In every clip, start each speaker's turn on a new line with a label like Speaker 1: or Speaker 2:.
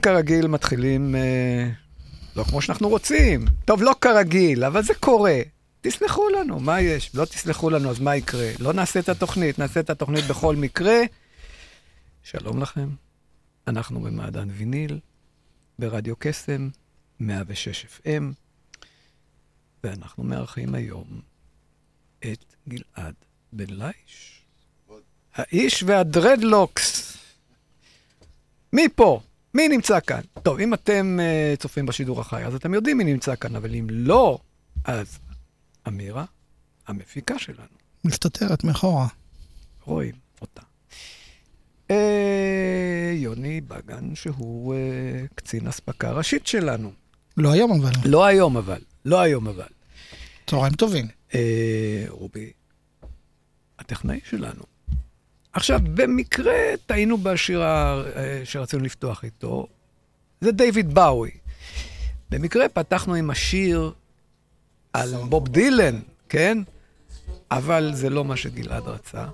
Speaker 1: כרגיל מתחילים אה, לא כמו שאנחנו רוצים. טוב, לא כרגיל, אבל זה קורה. תסלחו לנו, מה יש? לא תסלחו לנו, אז מה יקרה? לא נעשה את התוכנית, נעשה את התוכנית בכל מקרה. שלום לכם, אנחנו במעדן ויניל, ברדיו קסם, 106 FM, ואנחנו מארחים היום את גלעד בן לייש. האיש והדרדלוקס. מי פה? מי נמצא כאן? טוב, אם אתם uh, צופים בשידור החי, אז אתם יודעים מי נמצא כאן, אבל אם לא, אז אמירה, המפיקה שלנו,
Speaker 2: מסתתרת מאחורה.
Speaker 1: רואים אותה. אה, יוני בגן, שהוא אה, קצין אספקה ראשית שלנו.
Speaker 2: לא היום אבל.
Speaker 1: לא היום אבל, לא היום אבל.
Speaker 2: צהריים טובים.
Speaker 1: אה, רובי, הטכנאי שלנו. עכשיו, במקרה טעינו בשיר אה, שרצינו לפתוח איתו, זה דיוויד באוי. במקרה פתחנו עם השיר על בוב דילן, כן? אבל זה לא מה שגלעד רצה.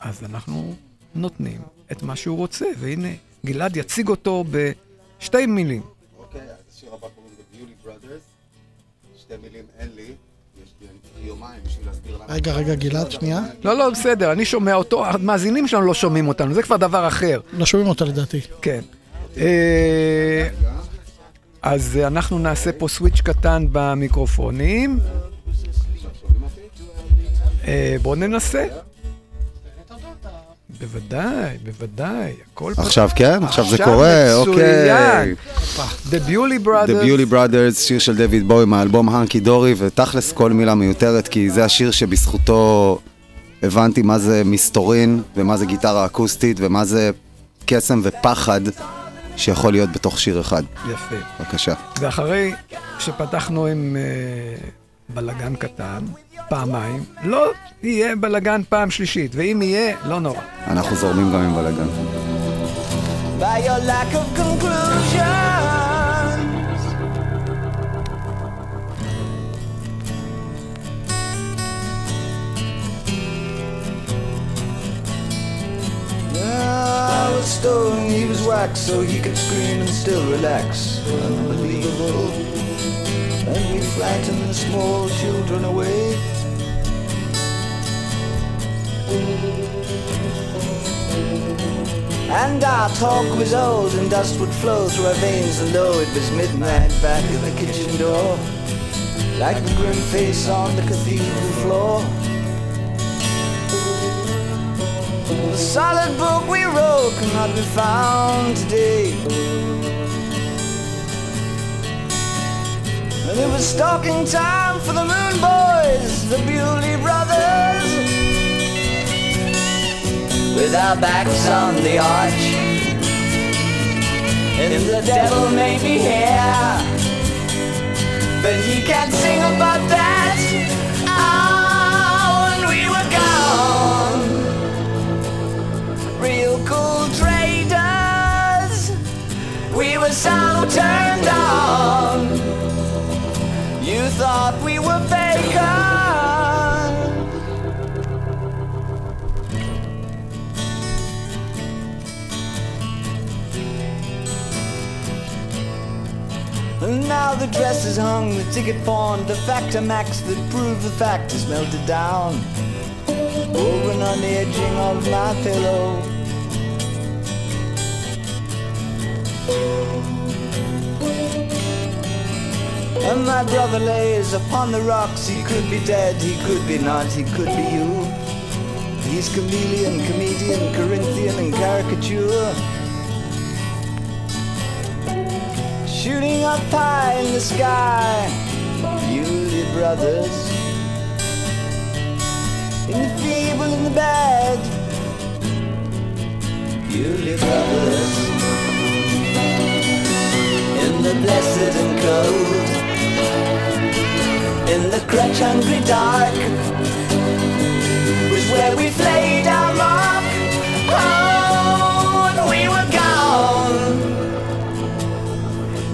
Speaker 1: אז אנחנו נותנים את מה שהוא רוצה, והנה, גלעד יציג אותו בשתי מילים.
Speaker 3: אוקיי, אז השיר הבא קוראים The Beauty Brothers. שתי מילים אין לי,
Speaker 2: רגע, רגע, גלעד, שנייה.
Speaker 1: לא, לא, בסדר, אני שומע אותו, המאזינים שלנו לא שומעים אותנו, זה כבר דבר אחר.
Speaker 2: לא שומעים אותה לדעתי.
Speaker 1: כן. אה, אז אנחנו נעשה פה סוויץ' קטן במיקרופונים. אה, בואו ננסה. בוודאי, בוודאי, הכל פתוח.
Speaker 3: עכשיו כן? עכשיו זה קורה. אוקיי.
Speaker 1: The
Speaker 3: The
Speaker 1: Brothers.
Speaker 3: Beauty Brothers, שיר של דויד בוי מהאלבום הנקי דורי, ותכלס כל מילה מיותרת, כי זה השיר שבזכותו הבנתי מה זה מסתורין, ומה זה גיטרה אקוסטית, ומה זה קסם ופחד שיכול להיות בתוך שיר אחד.
Speaker 1: יפה.
Speaker 3: בבקשה.
Speaker 1: ואחרי שפתחנו עם אה, בלגן קטן, פעמיים, לא יהיה בלגן פעם שלישית, ואם יהיה, לא נורא.
Speaker 3: אנחנו זורמים גם עם
Speaker 4: בלגן. Stone, he was wax, so he could scream and still relax. Unbelievable. And we frightened the small children away. And our talk was old and dust would flow through our veins And though it was midnight back at the kitchen door. Like the grim face on the cathedral floor. The solid book we wrote cannot be found today And it was stalking time for the Moon Boys, the Bewley Brothers with our backs on the arch. And the devil may be here, but he can't sing about that. Oh, and we were gone. Real cool traders, we were so turned on. You thought we were. And now the dress is hung, the ticket pawned, the factor max that proved the fact is melted down. Woven on the edging of my pillow. And my brother lays upon the rocks. He could be dead, he could be not, he could be you. He's chameleon, comedian, Corinthian, and caricature. Shooting up high in the sky, Bewley brothers. In the feeble and the bad, Bewley brothers. In the blessed and cold, in the crutch hungry dark, was where we played our mark. Oh, and we were gone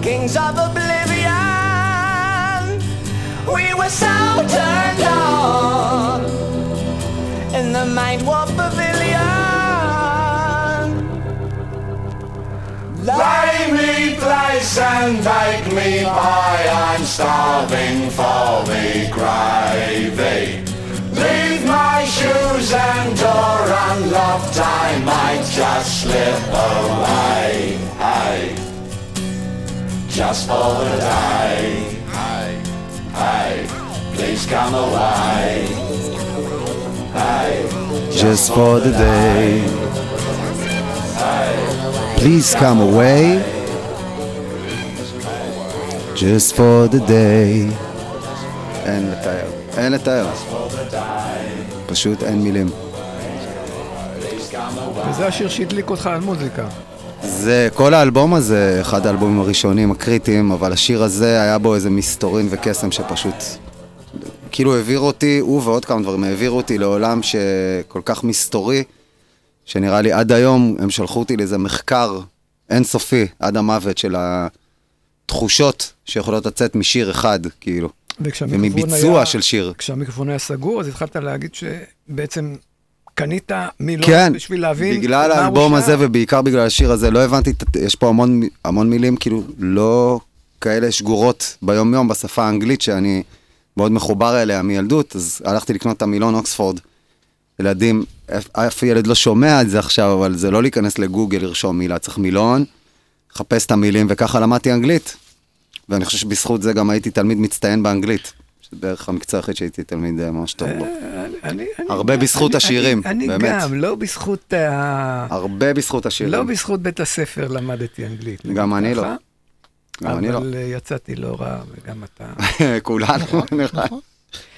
Speaker 4: kings of oblivion. We were so turned on in the mind warp pavilion.
Speaker 5: Lay me place and take me by, I'm starving for the gravy. Leave my shoes and door unlocked, I might just slip away. Hey, just for the day. Hey, please come away. Hey,
Speaker 3: Just for the day. Please come away. Just for the day. אין לתאר. אין לתאר. פשוט אין מילים.
Speaker 1: וזה השיר שהדליק אותך על מוזיקה.
Speaker 3: זה, כל האלבום הזה, אחד האלבומים הראשונים הקריטיים, אבל השיר הזה היה בו איזה מסתורין וקסם שפשוט... כאילו העביר אותי, הוא ועוד כמה דברים, העבירו אותי לעולם שכל כך מסתורי, שנראה לי עד היום הם שלחו אותי לאיזה מחקר אינסופי, עד המוות של התחושות שיכולות לצאת משיר אחד, כאילו. ומביצוע
Speaker 1: היה-
Speaker 3: של שיר.
Speaker 1: כשהמיקרופון היה סגור, אז התחלת להגיד שבעצם קנית מילון
Speaker 3: כן,
Speaker 1: בשביל להבין
Speaker 3: בגלל האלבום. הזה ובעיקר בגלל השיר הזה, לא הבנתי, יש פה המון, המון מילים כאילו לא כאלה שגורות ביום יום בשפה האנגלית שאני מאוד מחובר אליה מילדות, אז הלכתי לקנות את המילון אוקספורד. ילדים, אף- ילד לא שומע את זה עכשיו, אבל זה לא להיכנס לגוגל לרשום מילה, צריך מילון, לחפש את המילים, וככה למדתי אנגלית. ואני חושב שבזכות זה גם הייתי תלמיד מצטיין באנגלית. שזה בערך המקצוע היחיד שהייתי תלמיד ממש טוב בו. הרבה בזכות השירים, באמת.
Speaker 1: אני גם, לא בזכות ה...
Speaker 3: הרבה בזכות השירים.
Speaker 1: לא בזכות בית הספר למדתי אנגלית.
Speaker 3: גם אני לא. גם אני לא.
Speaker 1: אבל אה, יצאתי לא רע, וגם אתה.
Speaker 3: כולנו, נראה.
Speaker 2: נכון.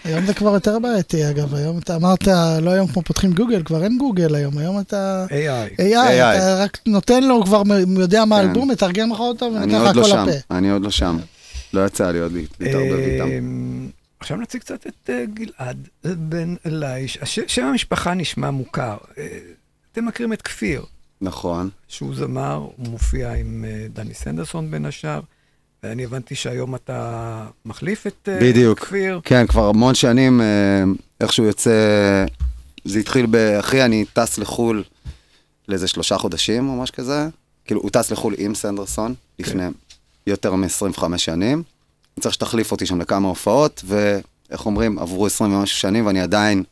Speaker 2: היום זה כבר יותר בעייתי, אגב, היום אתה אמרת, לא היום כמו פותחים גוגל, כבר אין גוגל היום, היום אתה...
Speaker 1: AI.
Speaker 2: AI,
Speaker 3: AI.
Speaker 2: אתה רק נותן לו, הוא כבר מ- יודע מה
Speaker 3: כן.
Speaker 2: האלבום, מתרגם לך אותו,
Speaker 3: אני
Speaker 2: ונותן לך
Speaker 3: לא
Speaker 2: הכל
Speaker 3: שם,
Speaker 2: לפה.
Speaker 3: אני עוד לא שם. לא יצא לי עוד להתערבב איתם.
Speaker 1: אמ, עכשיו נציג קצת את אה, גלעד בן אליש. הש- שם המשפחה נשמע מוכר. אה, אתם מכירים את כפיר,
Speaker 3: נכון.
Speaker 1: שהוא זמר, הוא מופיע עם אה, דני סנדרסון בין השאר, ואני הבנתי שהיום אתה מחליף את אה,
Speaker 3: בדיוק.
Speaker 1: כפיר.
Speaker 3: כן, כבר המון שנים, אה, איכשהו יוצא... זה התחיל ב... אחי, אני טס לחו"ל לאיזה שלושה חודשים או משהו כזה. כאילו, הוא טס לחו"ל עם סנדרסון, לפני יותר מ-25 שנים. אני צריך שתחליף אותי שם לכמה הופעות, ואיך אומרים, עברו 20 ומשהו שנים ואני עדיין...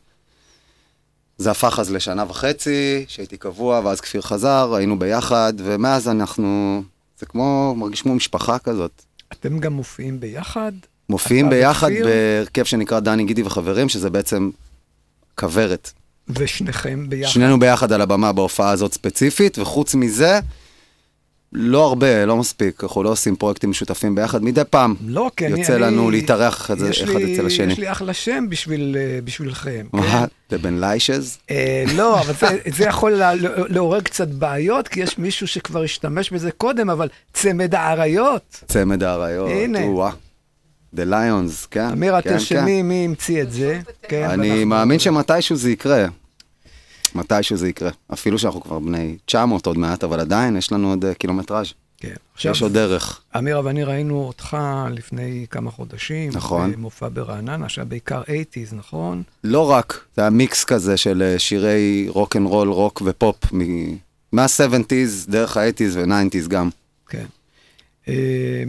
Speaker 3: זה הפך אז לשנה וחצי, שהייתי קבוע, ואז כפיר חזר, היינו ביחד, ומאז אנחנו... זה כמו, מרגיש כמו משפחה כזאת.
Speaker 1: אתם גם מופיעים ביחד.
Speaker 3: מופיעים ביחד? בהרכב שנקרא דני גידי וחברים, שזה בעצם כוורת.
Speaker 1: ושניכם ביחד.
Speaker 3: שנינו ביחד על הבמה בהופעה הזאת ספציפית, וחוץ מזה, לא הרבה, לא מספיק, אנחנו לא עושים פרויקטים משותפים ביחד, מדי פעם
Speaker 1: לא, אני...
Speaker 3: יוצא
Speaker 1: אני-
Speaker 3: לנו להתארח אחד אחד
Speaker 1: לי-
Speaker 3: אצל השני.
Speaker 1: יש לי אחלה שם בשביל, אה, בשבילכם. כן?
Speaker 3: מה? זה בן ליישז?
Speaker 1: אה, לא, אבל זה, זה יכול לה- לעורר קצת בעיות, כי יש מישהו שכבר השתמש בזה קודם, אבל צמד האריות.
Speaker 3: צמד האריות,
Speaker 1: הנה.
Speaker 3: או-אה. The Lions, כן.
Speaker 1: אמיר,
Speaker 3: כן,
Speaker 1: תרשמי מי המציא את זה. כן,
Speaker 3: אני
Speaker 1: ואנחנו-
Speaker 3: מאמין שמתישהו זה יקרה. מתישהו זה יקרה. אפילו שאנחנו כבר בני 900 עוד מעט, אבל עדיין יש לנו עוד אה, קילומטראז'.
Speaker 1: כן.
Speaker 3: יש עוד דרך.
Speaker 1: אמירה ואני ראינו אותך לפני כמה חודשים.
Speaker 3: נכון.
Speaker 1: במופע ברעננה, שהיה בעיקר 80's, נכון?
Speaker 3: לא רק, זה היה מיקס כזה של אה, שירי רוק אנד רול, רוק ופופ, מ- מה-70's, דרך ה-80's ו-90's גם.
Speaker 1: כן. אה,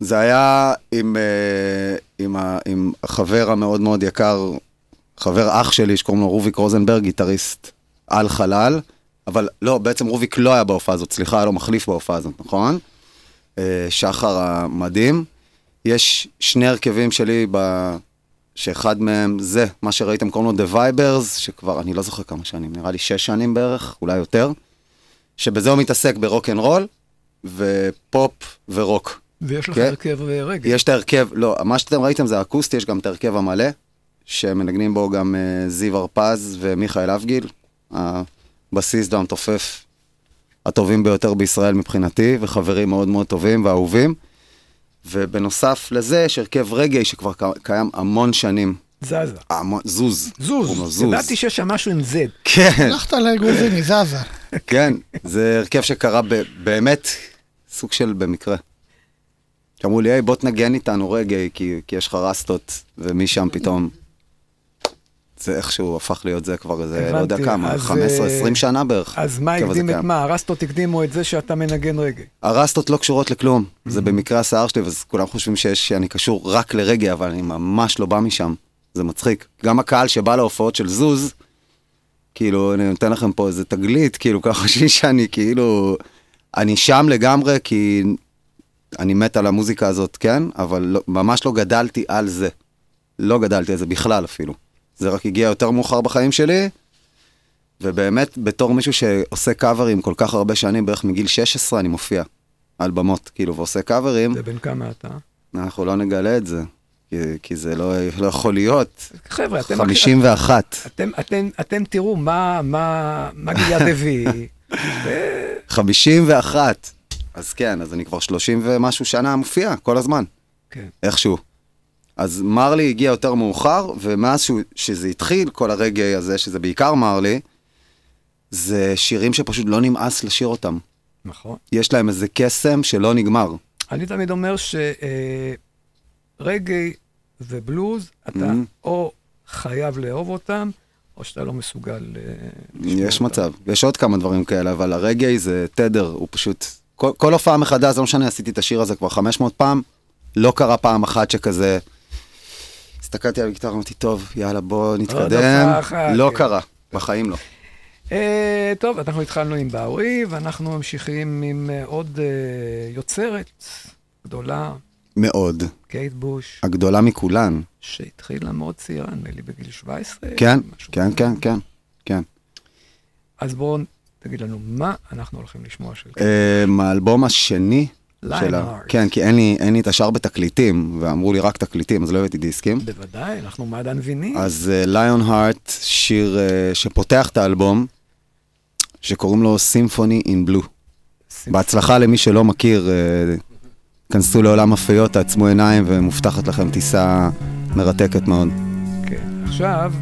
Speaker 3: זה היה עם, אה, עם, עם החבר המאוד מאוד יקר, חבר אח שלי שקוראים לו רוביק רוזנברג, גיטריסט על חלל, אבל לא, בעצם רוביק לא היה בהופעה הזאת, סליחה, היה לו מחליף בהופעה הזאת, נכון? אה, שחר המדהים. יש שני הרכבים שלי, ב... שאחד מהם זה, מה שראיתם קוראים לו The Vibers, שכבר, אני לא זוכר כמה שנים, נראה לי שש שנים בערך, אולי יותר, שבזה הוא מתעסק ברוק אנד רול, ופופ ורוק.
Speaker 1: ויש לך
Speaker 3: כן.
Speaker 1: הרכב אה, רגל.
Speaker 3: יש את ההרכב, לא, מה שאתם ראיתם זה אקוסטי, יש גם את ההרכב המלא, שמנגנים בו גם אה, זיו הרפז ומיכאל אבגיל, הבסיסט והמתופף הטובים ביותר בישראל מבחינתי, וחברים מאוד מאוד טובים ואהובים. ובנוסף לזה יש הרכב רגעי שכבר קיים המון שנים.
Speaker 1: זזה.
Speaker 3: המון, זוז.
Speaker 1: זוז.
Speaker 3: זוז.
Speaker 1: ידעתי שיש שם משהו עם Z.
Speaker 3: כן,
Speaker 2: הלכת לגרוזיני, זזה.
Speaker 3: כן, זה הרכב שקרה באמת סוג של במקרה. אמרו לי, היי, בוא תנגן איתנו רגעי, כי, כי יש לך רסטות, ומשם פתאום... זה איכשהו הפך להיות זה כבר איזה, לא יודע כמה,
Speaker 1: אז,
Speaker 3: 15-20
Speaker 1: אה,
Speaker 3: שנה בערך.
Speaker 1: אז מה הקדים את
Speaker 3: קיים.
Speaker 1: מה? הרסטות הקדימו את זה שאתה מנגן רגל.
Speaker 3: הרסטות לא קשורות לכלום, זה במקרה השיער שלי, אז כולם חושבים שיש, שאני קשור רק לרגע, אבל אני ממש לא בא משם. זה מצחיק. גם הקהל שבא להופעות של זוז, כאילו, אני נותן לכם פה איזה תגלית, כאילו, ככה חושבים שאני כאילו... אני שם לגמרי, כי אני מת על המוזיקה הזאת, כן? אבל לא, ממש לא גדלתי על זה. לא גדלתי על זה בכלל אפילו. זה רק הגיע יותר מאוחר בחיים שלי, ובאמת, בתור מישהו שעושה קאברים כל כך הרבה שנים, בערך מגיל 16 אני מופיע על במות, כאילו, ועושה קאברים,
Speaker 1: זה בן כמה אתה?
Speaker 3: אנחנו לא נגלה את זה, כי, כי זה לא, לא יכול להיות.
Speaker 1: חבר'ה, אתם...
Speaker 3: 51.
Speaker 1: אתם, אתם, אתם תראו מה, מה, מה גלעד הביא.
Speaker 3: 51. אז כן, אז אני כבר 30 ומשהו שנה מופיע, כל הזמן,
Speaker 1: כן.
Speaker 3: איכשהו. אז מרלי הגיע יותר מאוחר, ומאז שהוא, שזה התחיל, כל הרגע הזה, שזה בעיקר מרלי, זה שירים שפשוט לא נמאס לשיר אותם.
Speaker 1: נכון.
Speaker 3: יש להם איזה קסם שלא נגמר.
Speaker 1: אני תמיד אומר שרגעי ובלוז, אתה
Speaker 3: Mhm.
Speaker 1: או חייב לאהוב אותם, או שאתה לא מסוגל אה,
Speaker 3: יש
Speaker 1: אותם.
Speaker 3: מצב, יש עוד כמה דברים כאלה, אבל הרגעי זה תדר, הוא פשוט... כל, כל הופעה מחדש, לא משנה, עשיתי את השיר הזה כבר 500 פעם, לא קרה פעם אחת שכזה... הסתכלתי על הגיטרה, אמרתי, טוב, יאללה, בוא נתקדם. לא
Speaker 1: כן.
Speaker 3: קרה, בחיים לא.
Speaker 1: אה, טוב, אנחנו התחלנו עם באורי, ואנחנו ממשיכים עם אה, עוד אה, יוצרת גדולה,
Speaker 3: מאוד.
Speaker 1: קייט בוש,
Speaker 3: הגדולה מכולן.
Speaker 1: שהתחילה מאוד צעירה, נדמה לי בגיל 17.
Speaker 3: כן, כן. כן, כן, כן.
Speaker 1: אז בואו תגיד לנו מה אנחנו הולכים לשמוע של קייט.
Speaker 3: אה, האלבום השני. שלה. כן, כי אין לי, אין לי את השאר בתקליטים, ואמרו לי רק תקליטים, אז לא הבאתי דיסקים.
Speaker 1: בוודאי, אנחנו מעדן ויניל.
Speaker 3: אז ליון הארט, שיר uh, שפותח את האלבום, שקוראים לו סימפוני אין בלו. בהצלחה למי שלא מכיר, uh, כנסו לעולם הפיות, תעצמו עיניים ומובטחת לכם טיסה מרתקת מאוד.
Speaker 1: כן. עכשיו,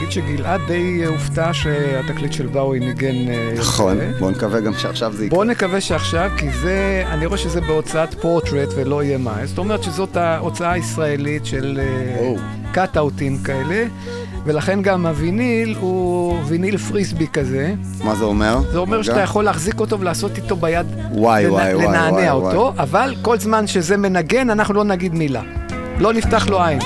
Speaker 1: נגיד שגלעד די הופתע שהתקליט של באוי ניגן... אה,
Speaker 3: נכון. בואו נקווה גם שעכשיו זה יקרה.
Speaker 1: בואו נקווה שעכשיו, כי זה, אני רואה שזה בהוצאת פורטרט ולא יהיה מה. זאת אומרת שזאת ההוצאה הישראלית של
Speaker 3: או.
Speaker 1: קאט-אאוטים כאלה, ולכן גם הוויניל הוא ויניל פריסבי כזה.
Speaker 3: מה זה אומר?
Speaker 1: זה אומר
Speaker 3: רגע.
Speaker 1: שאתה יכול להחזיק אותו ולעשות איתו ביד,
Speaker 3: וואי,
Speaker 1: לנ-
Speaker 3: וואי, וואי,
Speaker 1: לנענע
Speaker 3: וואי,
Speaker 1: אותו, אבל כל זמן שזה מנגן, אנחנו לא נגיד מילה. לא נפתח לו עין.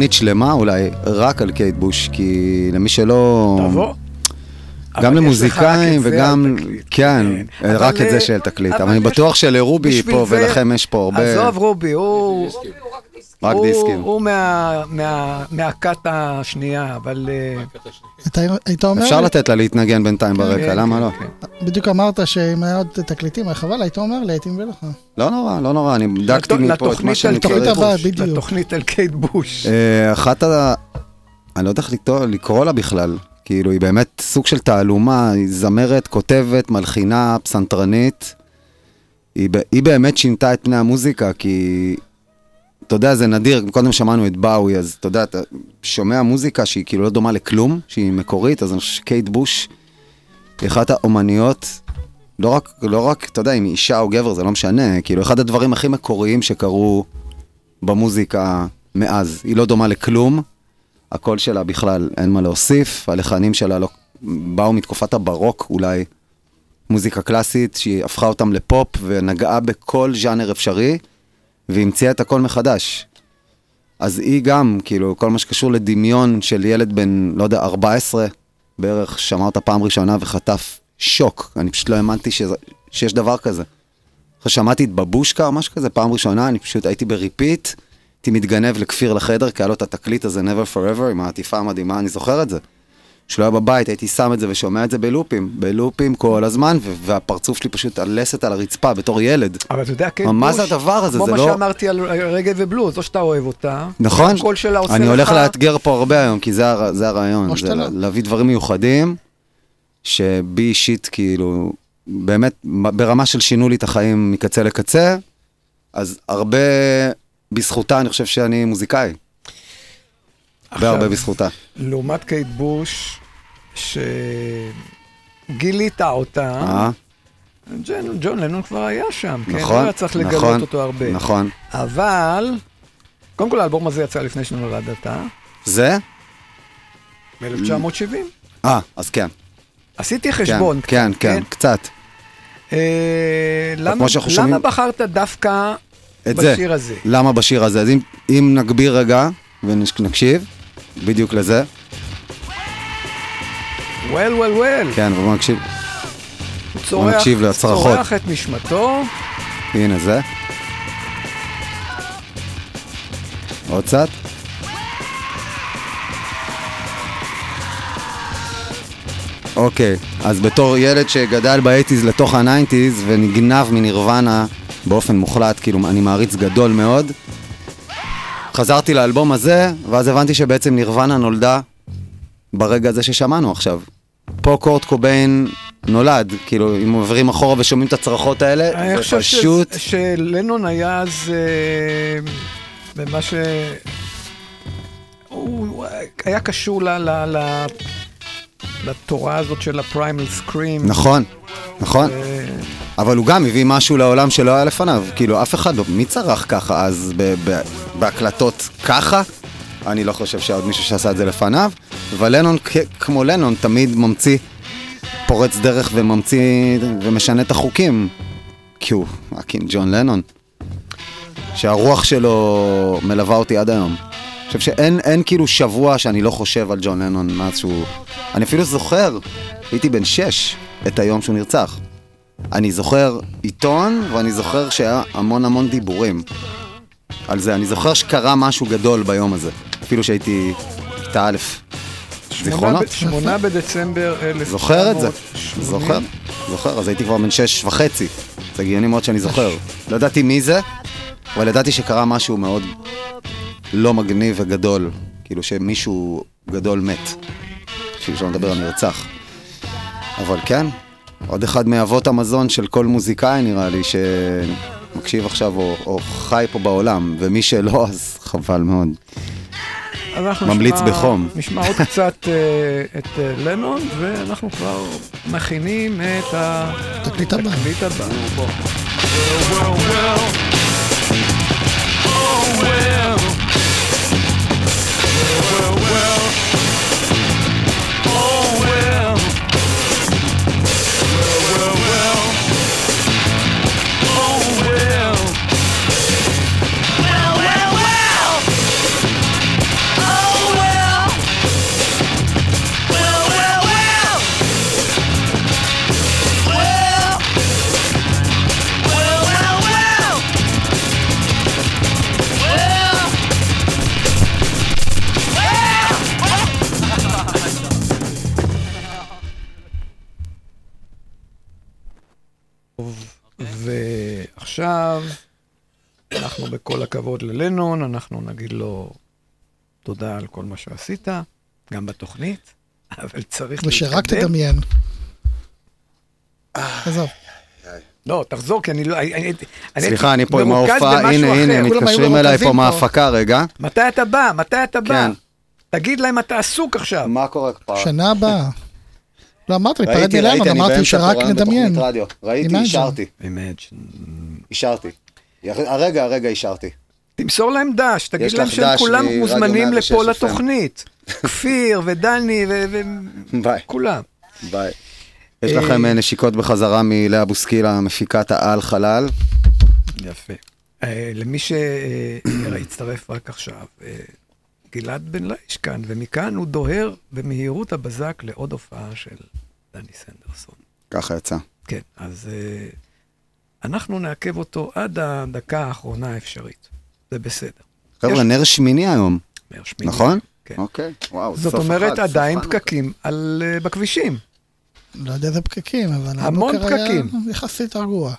Speaker 3: תוכנית שלמה אולי רק על קייט בוש, כי למי שלא...
Speaker 1: תבוא.
Speaker 3: גם למוזיקאים
Speaker 1: לך רק את זה
Speaker 3: וגם. כן,
Speaker 1: אבל,
Speaker 3: רק את
Speaker 1: אה,
Speaker 3: זה של תקליט. אבל
Speaker 1: אבל
Speaker 3: אני בטוח שלרובי פה
Speaker 1: זה-
Speaker 3: ולכם יש פה הרבה...
Speaker 1: עזוב רובי, הוא...
Speaker 3: רק
Speaker 1: הוא-
Speaker 3: דיסקים.
Speaker 1: הוא מה- מה- מהכת השנייה, אבל... אה,
Speaker 2: אתה היית אומר,
Speaker 3: אפשר
Speaker 2: לי-
Speaker 3: לתת לה להתנגן בינתיים ברקע,
Speaker 1: כן,
Speaker 3: למה
Speaker 1: כן,
Speaker 3: לא?
Speaker 1: כן.
Speaker 2: בדיוק אמרת שאם היה עוד תקליטים, היה חבל, היית אומר לי, הייתי מביא לך.
Speaker 3: לא נורא, לא נורא, אני דקתי
Speaker 1: לת-
Speaker 3: מפה את מה שאני צריך.
Speaker 2: הבאה,
Speaker 1: בוש,
Speaker 2: בדיוק.
Speaker 1: לתוכנית על קייט בוש.
Speaker 3: אה, אחת ה... אני לא יודע איך לקרוא- לה בכלל. כאילו, היא באמת סוג של תעלומה, היא זמרת, כותבת, מלחינה, פסנתרנית. היא, היא באמת שינתה את פני המוזיקה, כי... אתה יודע, זה נדיר, קודם שמענו את באוי, אז אתה יודע, אתה שומע מוזיקה שהיא כאילו לא דומה לכלום, שהיא מקורית, אז אני חושב שקייט בוש היא אחת האומניות, לא רק, לא רק, אתה יודע, אם אישה או גבר, זה לא משנה, כאילו, אחד הדברים הכי מקוריים שקרו במוזיקה מאז. היא לא דומה לכלום, הקול שלה בכלל אין מה להוסיף, הלחנים שלה לא... באו מתקופת הברוק אולי, מוזיקה קלאסית שהיא הפכה אותם לפופ ונגעה בכל ז'אנר אפשרי, והמציאה את הכל מחדש. אז היא גם, כאילו, כל מה שקשור לדמיון של ילד בן, לא יודע, 14 בערך, שמע אותה פעם ראשונה וחטף שוק. אני פשוט לא האמנתי שזה, שיש דבר כזה. אחרי שמעתי את בבושקה או משהו כזה, פעם ראשונה, אני פשוט הייתי ב repeat, הייתי מתגנב לכפיר לחדר, כי היה לו את התקליט הזה, never forever, עם העטיפה המדהימה, אני זוכר את זה. כשלא היה בבית, הייתי שם את זה ושומע את זה בלופים, בלופים כל הזמן, ו- והפרצוף שלי פשוט הלסת על הרצפה בתור ילד.
Speaker 1: אבל אתה יודע, בוש...
Speaker 3: מה זה הדבר הזה?
Speaker 1: כמו
Speaker 3: זה
Speaker 1: מה
Speaker 3: לא-
Speaker 1: שאמרתי על רגל ובלוז, או שאתה אוהב אותה.
Speaker 3: נכון?
Speaker 1: הקול שלה עושה
Speaker 3: אני הולך
Speaker 1: לך-
Speaker 3: לאתגר פה הרבה היום, כי זה, הר... זה הרעיון. זה
Speaker 2: שאתה לא.
Speaker 3: להביא דברים מיוחדים, שבי אישית, כאילו, באמת, ברמה של שינו לי את החיים מקצה לקצה, אז הרבה בזכותה, אני חושב שאני מוזיקאי. הרבה הרבה בזכותה.
Speaker 1: לעומת קייט בוש, שגילית אותה,
Speaker 3: אה?
Speaker 1: ג'ון, ג'ון לנון כבר היה שם, כן?
Speaker 3: נכון,
Speaker 1: לא היה צריך לגלות
Speaker 3: נכון,
Speaker 1: אותו הרבה.
Speaker 3: נכון.
Speaker 1: אבל, קודם כל האלבום הזה יצא לפני שנולדת,
Speaker 3: זה?
Speaker 1: ב-1970.
Speaker 3: אה, אז כן.
Speaker 1: עשיתי
Speaker 3: כן,
Speaker 1: חשבון.
Speaker 3: כן, כן, קצת.
Speaker 1: אה, למה,
Speaker 3: כמו שאנחנו
Speaker 1: למה
Speaker 3: שומעים-
Speaker 1: בחרת דווקא
Speaker 3: את זה.
Speaker 1: בשיר הזה?
Speaker 3: למה בשיר הזה? אז אם, אם נגביר רגע ונקשיב, בדיוק לזה.
Speaker 1: well, well, well.
Speaker 3: כן, ובוא נקשיב.
Speaker 1: הוא צורח. צורח את נשמתו.
Speaker 3: הנה זה. עוד קצת. אוקיי, אז בתור ילד שגדל ב eighties לתוך ה nineties ונגנב מנירוונה באופן מוחלט, כאילו אני מעריץ גדול מאוד, חזרתי לאלבום הזה, ואז הבנתי שבעצם נירוונה נולדה ברגע הזה ששמענו עכשיו. פה קורט קוביין נולד, כאילו, אם עוברים אחורה ושומעים את הצרחות האלה,
Speaker 1: אני
Speaker 3: זה
Speaker 1: חושב
Speaker 3: פשוט...
Speaker 1: ש- שלנון היה אז אה, במה ש... הוא הוא היה קשור ל... לתורה הזאת של הפריימל סקרים.
Speaker 3: נכון, נכון. אבל הוא גם הביא משהו לעולם שלא היה לפניו. כאילו, אף אחד לא... מי צרח ככה אז בהקלטות ככה? אני לא חושב שהיה עוד מישהו שעשה את זה לפניו. אבל לנון, כמו לנון, תמיד ממציא, פורץ דרך וממציא ומשנה את החוקים. כי הוא הקינג ג'ון לנון. שהרוח שלו מלווה אותי עד היום. חושב שאין אין כאילו שבוע שאני לא חושב על ג'ון לנון מאז שהוא... אני אפילו זוכר, הייתי בן שש, את היום שהוא נרצח. אני זוכר עיתון, ואני זוכר שהיה המון המון דיבורים על זה. אני זוכר שקרה משהו גדול ביום הזה, אפילו שהייתי כיתה א'.
Speaker 1: שמונה
Speaker 3: זיכרונות?
Speaker 1: שמונה בדצמבר 1980.
Speaker 3: זוכר את זה, זוכר, זוכר, אז הייתי כבר בן שש וחצי. זה הגיוני מאוד שאני זוכר. לא ידעתי מי זה, אבל ידעתי שקרה משהו מאוד לא מגניב וגדול. כאילו שמישהו גדול מת. בשביל שלא נדבר על נרצח. אבל כן, עוד אחד מאבות המזון של כל מוזיקאי נראה לי, שמקשיב עכשיו או, או חי פה בעולם, ומי שלא, אז חבל מאוד.
Speaker 1: אז אנחנו
Speaker 3: ממליץ
Speaker 1: נשמע-
Speaker 3: בחום.
Speaker 1: נשמע עוד קצת אה, את אה, לנון, ואנחנו כבר מכינים את
Speaker 2: תקליט הבא.
Speaker 1: התקליט הבא.
Speaker 5: Oh,
Speaker 1: עכשיו, אנחנו בכל הכבוד ללנון, אנחנו נגיד לו תודה על כל מה שעשית, גם בתוכנית, אבל צריך
Speaker 2: ושרק
Speaker 1: להתקדם.
Speaker 2: תדמיין. עזוב.
Speaker 1: לא, תחזור, כי אני לא...
Speaker 3: סליחה, אני פה עם ההופעה, הנה,
Speaker 1: אחר.
Speaker 3: הנה, מתקשרים אליי פה. מההפקה רגע.
Speaker 1: מתי אתה בא? מתי אתה בא?
Speaker 3: כן.
Speaker 1: תגיד להם אתה עסוק עכשיו.
Speaker 3: מה קורה פה?
Speaker 2: שנה הבאה. לא, אמרתי,
Speaker 3: ראיתי, ראיתי, אני
Speaker 2: אמרתי
Speaker 3: באמצע
Speaker 2: שרק נדמיין.
Speaker 3: בתוכנית רדיו. ראיתי,
Speaker 2: Imagine.
Speaker 3: אישרתי,
Speaker 1: Imagine.
Speaker 3: אישרתי. הרגע, הרגע אישרתי.
Speaker 1: תמסור להם דש, תגיד להם שהם כולם מוזמנים
Speaker 3: 106
Speaker 1: לפה. לתוכנית. כפיר ודני וכולם.
Speaker 3: ביי. יש
Speaker 1: אה,
Speaker 3: לכם אה, נשיקות בחזרה מלאה בוסקילה, מפיקת העל חלל.
Speaker 1: יפה. אה, למי שהצטרף רק עכשיו, אה, גלעד בן לייש כאן, ומכאן הוא דוהר במהירות הבזק לעוד הופעה של דני סנדרסון.
Speaker 3: ככה יצא.
Speaker 1: כן, אז אה, אנחנו נעכב אותו עד הדקה האחרונה האפשרית. זה בסדר.
Speaker 3: חבר'ה,
Speaker 1: יש-
Speaker 3: נר שמיני היום,
Speaker 1: נר שמיני.
Speaker 3: נכון?
Speaker 1: כן.
Speaker 3: אוקיי, וואו,
Speaker 1: זאת
Speaker 3: סוף
Speaker 1: אומרת,
Speaker 3: סוף
Speaker 1: עדיין. פקקים על, אה, בכבישים.
Speaker 2: לא יודע איזה פקקים, אבל
Speaker 1: המון
Speaker 2: הבוקר היה
Speaker 1: פקקים.
Speaker 2: יחסית רגוע.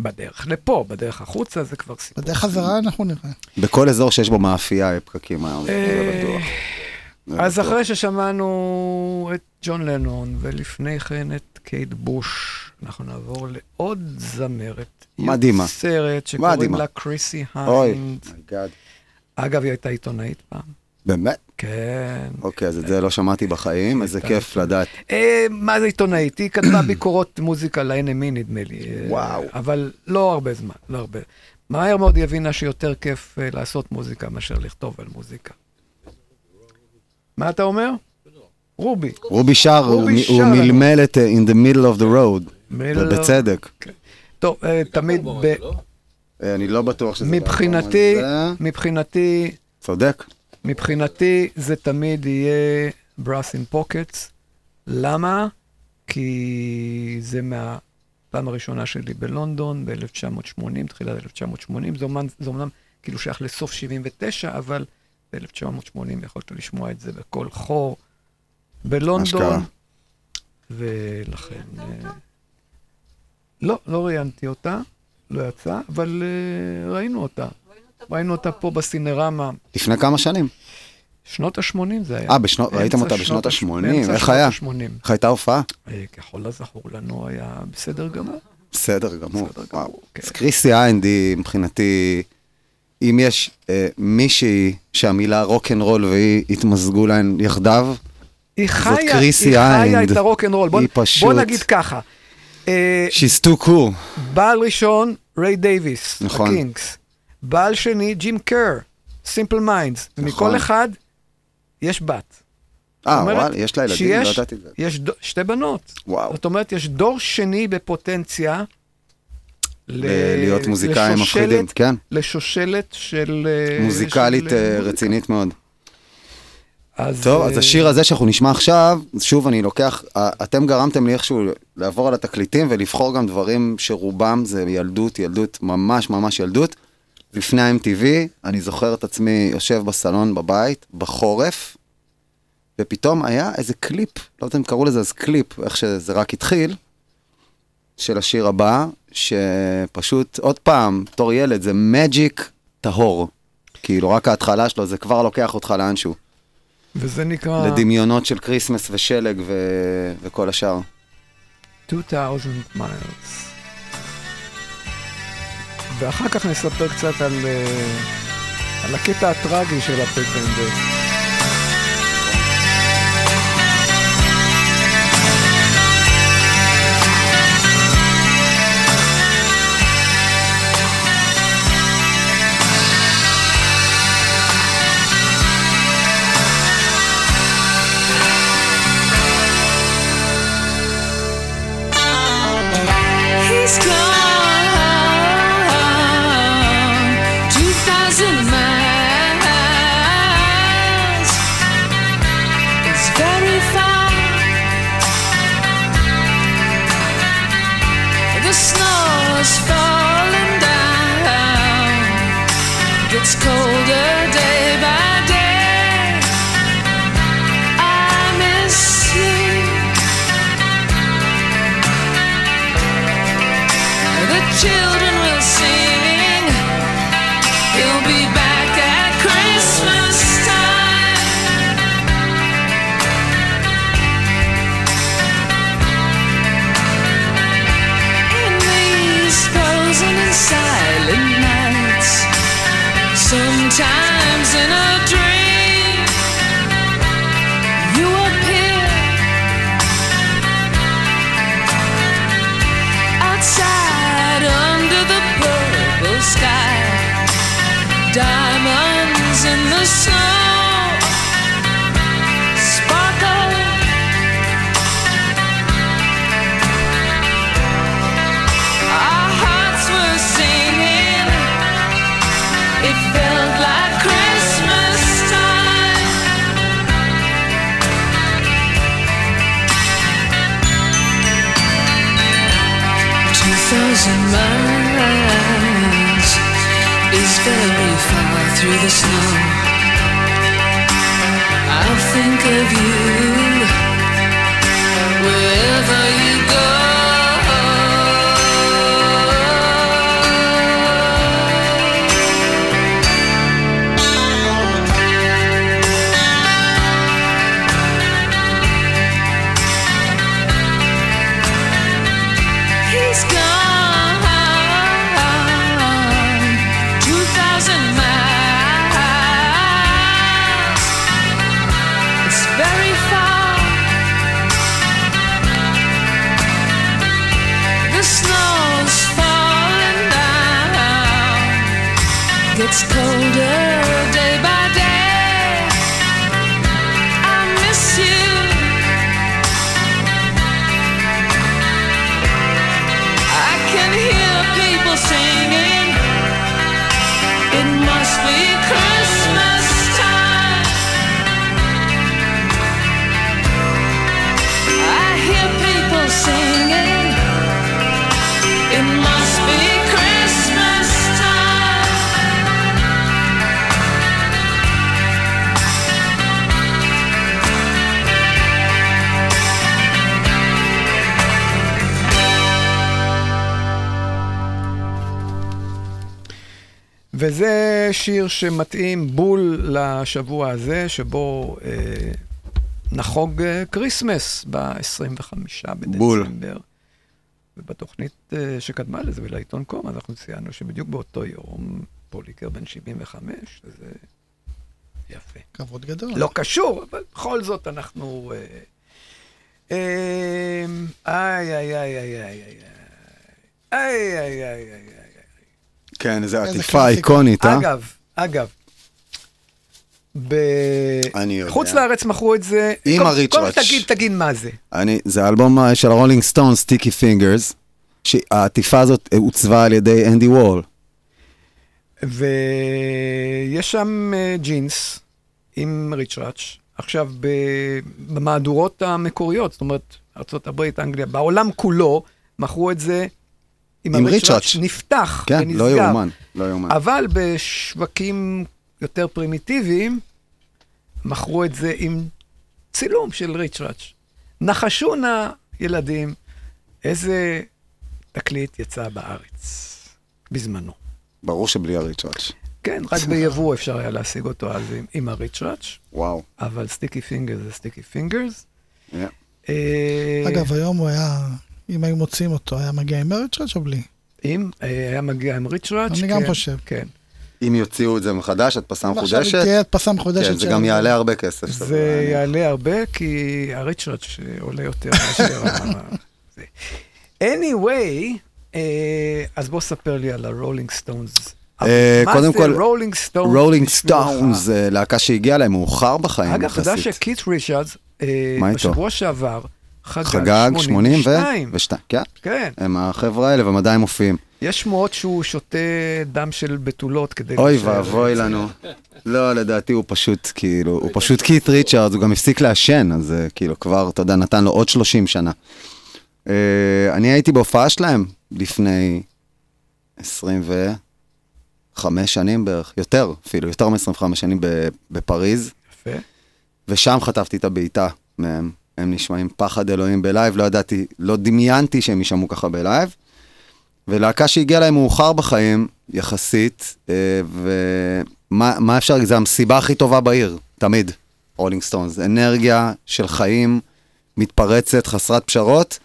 Speaker 1: בדרך לפה, בדרך החוצה, זה כבר סיפור.
Speaker 2: בדרך חזרה אנחנו נראה.
Speaker 3: בכל אזור שיש בו מאפייה יהיה פקקים היום, זה
Speaker 1: אה,
Speaker 3: בטוח. זה
Speaker 1: אז. אחרי ששמענו את ג'ון לנון, ולפני כן את קייט בוש, אנחנו נעבור לעוד זמרת.
Speaker 3: מדהימה.
Speaker 1: יוצרת שקוראים
Speaker 3: מדהימה.
Speaker 1: לה קריסי היינד. אגב, היא הייתה עיתונאית פעם.
Speaker 3: באמת?
Speaker 1: כן.
Speaker 3: אוקיי, אז את זה לא שמעתי בחיים, איזה כיף לדעת.
Speaker 1: אה, מה זה עיתונאית? היא כתבה ביקורות מוזיקה ל-NME נדמה לי. אה,
Speaker 3: וואו.
Speaker 1: אבל לא הרבה זמן, לא הרבה. מהר מאוד היא הבינה שיותר כיף אה, לעשות מוזיקה מאשר לכתוב על מוזיקה. מה אתה אומר? רובי.
Speaker 3: רובי שר, הוא
Speaker 1: רובי
Speaker 3: הוא
Speaker 1: שר לנו.
Speaker 3: מלמל את In the middle of the road,
Speaker 1: Middle
Speaker 3: ובצדק.
Speaker 1: טוב, אה, תמיד, ב-
Speaker 3: אה, אני לא בטוח שזה...
Speaker 1: מבחינתי. מבחינתי,
Speaker 3: צודק.
Speaker 1: מבחינתי זה תמיד יהיה brass in pockets. למה? כי זה מהפעם הראשונה שלי בלונדון ב-1980, תחילת 1980. זה אומנם, זה אומנם כאילו שייך לסוף 79, אבל ב-1980 יכולת לשמוע את זה בכל חור בלונדון.
Speaker 3: אשכרה.
Speaker 1: ולכן... לא, לא ראיינתי אותה, לא יצא, אבל אה, ראינו אותה. ראינו אותה פה בסינרמה.
Speaker 3: לפני כמה שנים.
Speaker 1: שנות ה-80 זה היה.
Speaker 3: אה, בשנות- ראיתם אותה
Speaker 1: שנות
Speaker 3: בשנות
Speaker 1: הש-
Speaker 3: ה-80?
Speaker 1: באמצע
Speaker 3: איך היה?
Speaker 1: ה-80.
Speaker 3: איך הייתה ההופעה?
Speaker 1: אה, ככל הזכור לנו היה בסדר גמור.
Speaker 3: בסדר גמור,
Speaker 1: בסדר
Speaker 3: וואו.
Speaker 1: כן.
Speaker 3: אז קריסי היינד היא מבחינתי, אם יש אה, מישהי שהמילה רוקנרול והיא התמזגו להן יחדיו,
Speaker 1: היא חיה, היא
Speaker 3: קריסי
Speaker 1: חיה
Speaker 3: היינד.
Speaker 1: את הרוקנרול. בוא,
Speaker 3: היא
Speaker 1: בוא
Speaker 3: פשוט-
Speaker 1: נגיד ככה. אה,
Speaker 3: she's too cool.
Speaker 1: בעל ראשון, ריי דייוויס,
Speaker 3: נכון.
Speaker 1: הקינקס. בעל שני, ג'ים קר, סימפל מיינדס.
Speaker 3: נכון.
Speaker 1: ומכל אחד יש בת.
Speaker 3: אה, וואלה, יש לה ילדים? לא ידעתי את זה.
Speaker 1: יש דו- שתי בנות.
Speaker 3: וואו.
Speaker 1: זאת אומרת, יש דור שני בפוטנציה. ל-
Speaker 3: להיות מוזיקאים מפחידים, כן.
Speaker 1: לשושלת של... אה,
Speaker 3: מוזיקלית
Speaker 1: של, אה.
Speaker 3: רצינית מאוד.
Speaker 1: אז,
Speaker 3: טוב,
Speaker 1: אה,
Speaker 3: אז השיר הזה שאנחנו נשמע עכשיו, שוב אני לוקח, אה, אתם גרמתם לי איכשהו לעבור על התקליטים ולבחור גם דברים שרובם זה ילדות, ילדות, ממש ממש ילדות. לפני ה-MTV, אני זוכר את עצמי יושב בסלון בבית, בחורף, ופתאום היה איזה קליפ, לא יודע אם קראו לזה אז קליפ, איך שזה רק התחיל, של השיר הבא, שפשוט, עוד פעם, בתור ילד, זה magic טהור. כאילו, רק ההתחלה שלו, זה כבר לוקח אותך לאנשהו.
Speaker 1: וזה נקרא
Speaker 3: לדמיונות של Christmas ושלג ו... וכל השאר.
Speaker 1: 2000 Miles. ואחר כך נספר קצת על, אה, על הקטע הטרגי של הפטנדר.
Speaker 6: Please
Speaker 1: come. שיר שמתאים בול לשבוע הזה, שבו אה, נחוג אה, כריסמס ב-25
Speaker 3: בול.
Speaker 1: בדצמבר. ובתוכנית אה, שקדמה לזה, ולעיתון קום, אנחנו ציינו שבדיוק באותו יום פוליקר בן 75, וזה יפה.
Speaker 2: כבוד גדול.
Speaker 1: לא קשור, אבל בכל זאת אנחנו... אה, אה, איי, איי, איי, איי, איי, איי, איי, איי, איי, איי, איי.
Speaker 3: כן, איזו
Speaker 2: איזה
Speaker 3: עטיפה. איקונית, אה?
Speaker 1: אגב, אגב,
Speaker 3: אני יודע.
Speaker 1: בחוץ לארץ מכרו את זה.
Speaker 3: עם הריצ'ראץ'.
Speaker 1: קודם תגיד, תגיד מה זה.
Speaker 3: אני, זה האלבום אה, של הרולינג סטון, סטיקי פינגרס, שהעטיפה הזאת אה, עוצבה על ידי אנדי וורהול.
Speaker 1: ויש שם אה, ג'ינס עם ריצ'ראץ'. עכשיו, ב- במהדורות המקוריות, זאת אומרת, ארה"ב, אנגליה, בעולם כולו, מכרו את זה עם,
Speaker 3: עם
Speaker 1: הריצ'ראץ'
Speaker 3: ריצ'ראץ'.
Speaker 1: נפתח
Speaker 3: כן,
Speaker 1: ונסגר.
Speaker 3: לא יאומן, לא יאומן.
Speaker 1: אבל בשווקים יותר פרימיטיביים, מכרו את זה עם צילום של ריצ'ראץ'. נחשו נא, ילדים, איזה תקליט יצא בארץ בזמנו.
Speaker 3: ברור שבלי הריצ'ראץ'.
Speaker 1: כן, רק ביבוא אפשר היה להשיג אותו אז עם, עם הריצ'ראץ',
Speaker 3: וואו.
Speaker 1: אבל סטיקי פינגרס זה סטיקי פינגרס. אה,
Speaker 2: אגב, היום הוא היה, אם היו מוצאים אותו, היה מגיע עם ריצ'ראץ' או בלי?
Speaker 1: אם אה, היה מגיע עם ריצ'ראץ',
Speaker 2: אני
Speaker 1: כן,
Speaker 2: גם חושב.
Speaker 1: כן.
Speaker 3: אם יוציאו את זה מחדש, הדפסה
Speaker 2: עכשיו
Speaker 3: מחודשת,
Speaker 2: תהיה הדפסה מחודשת
Speaker 3: כן, זה גם יעלה הרבה כסף.
Speaker 1: זה. יעלה הרבה, כי הריצ'ראץ' עולה יותר מאשר ה... anyway, אה, אז בוא ספר לי על הרולינג סטונס.
Speaker 3: אה, קודם כל,
Speaker 1: רולינג סטונס?
Speaker 3: רולינג סטונס, זה להקה שהגיעה להם מאוחר בחיים
Speaker 1: אגב, אתה יודע. שקית' ריצ'רדס? בשבוע שעבר, חגג
Speaker 3: חגג 80
Speaker 1: 82.
Speaker 3: ו... כן.
Speaker 1: כן.
Speaker 3: הם החבר'ה האלה, והם עדיין מופיעים.
Speaker 1: יש שמועות שהוא שותה דם של בתולות כדי...
Speaker 3: אוי. ואבוי לנו. לא, לדעתי הוא פשוט, כאילו, הוא פשוט קית' ריצ'רדס, הוא גם הפסיק לעשן, אז זה כאילו כבר, אתה יודע, נתן לו עוד 30 שנה. אה, אני הייתי בהופעה שלהם לפני 25 שנים בערך, יותר אפילו, יותר מ-25 שנים בפריז,
Speaker 1: יפה.
Speaker 3: ושם חטפתי את הבעיטה מהם. הם נשמעים פחד אלוהים בלייב, לא ידעתי, לא דמיינתי שהם יישמעו ככה בלייב. ולהקה שהגיעה להם מאוחר בחיים, יחסית, אה, ומה מה אפשר? זה המסיבה הכי טובה בעיר, תמיד, רולינג סטונס. אנרגיה של חיים מתפרצת, חסרת פשרות,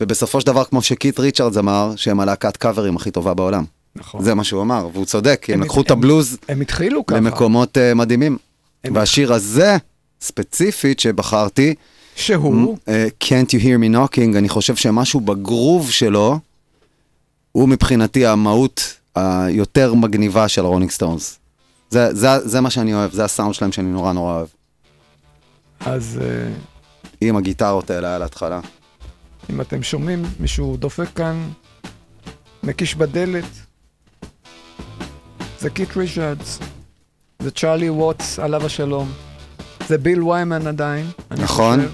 Speaker 3: ובסופו של דבר, כמו שקיט ריצ'רדס אמר, שהם הלהקת קאברים הכי טובה בעולם.
Speaker 1: נכון.
Speaker 3: זה מה שהוא אמר, והוא צודק, הם
Speaker 1: הם
Speaker 3: לקחו
Speaker 1: הת-
Speaker 3: את הבלוז
Speaker 1: הם התחילו ככה.
Speaker 3: למקומות uh, מדהימים.
Speaker 1: הם-
Speaker 3: והשיר הזה, ספציפית, שבחרתי,
Speaker 1: שהוא,
Speaker 3: uh, Can't You Hear Me Knocking, אני חושב שמשהו בגרוב שלו, הוא מבחינתי המהות היותר מגניבה של הרולינג סטונס.
Speaker 7: זה, זה, זה מה שאני אוהב, זה הסאונד שלהם שאני נורא נורא אוהב.
Speaker 1: אז אה,
Speaker 7: עם הגיטרות האלה על ההתחלה.
Speaker 1: אם אתם שומעים, מישהו דופק כאן, מקיש בדלת. זה קיט ריצ'רדס, זה צ'ארלי ווטס, עליו השלום. זה ביל ויימן עדיין,
Speaker 7: נכון.
Speaker 1: חושב,